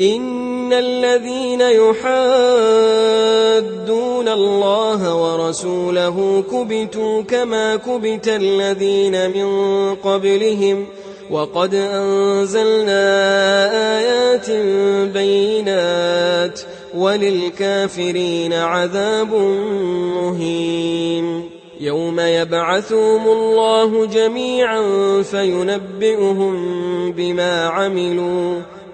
إن الذين يحادون الله ورسوله كبتوا كما كبت الذين من قبلهم وقد أنزلنا آيات بينات وللكافرين عذاب مهين يوم يبعثهم الله جميعا فينبئهم بما عملوا